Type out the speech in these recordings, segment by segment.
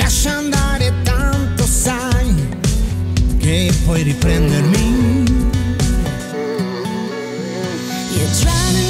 lascia andare tanto sai che puoi riprendermi. You're trying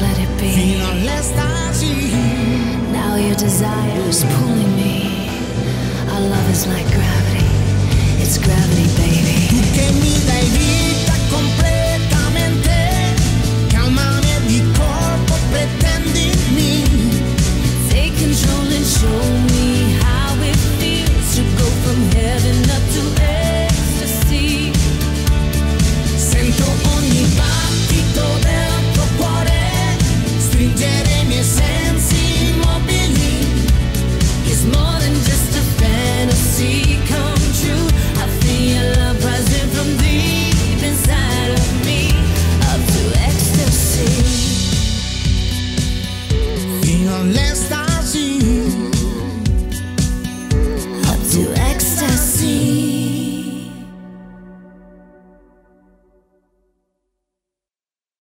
let it be. Now your desire is pulling me. Our love is like gravity. It's gravity, baby.